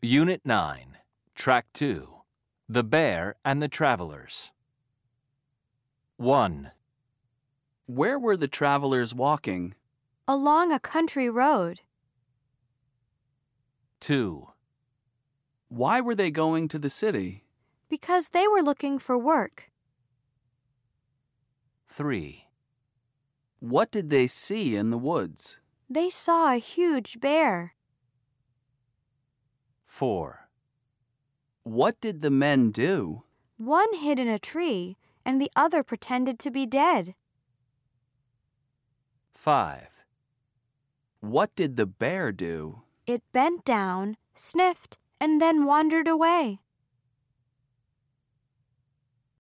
Unit 9, Track 2 The Bear and the Travelers. 1, Where were the travelers walking? Along a country road. 2, Why were they going to the city? Because they were looking for work. 3, What did they see in the woods? They saw a huge bear. 4, What did the men do? One hid in a tree, and the other pretended to be dead. 5, What did the bear do? It bent down, sniffed, and then wandered away.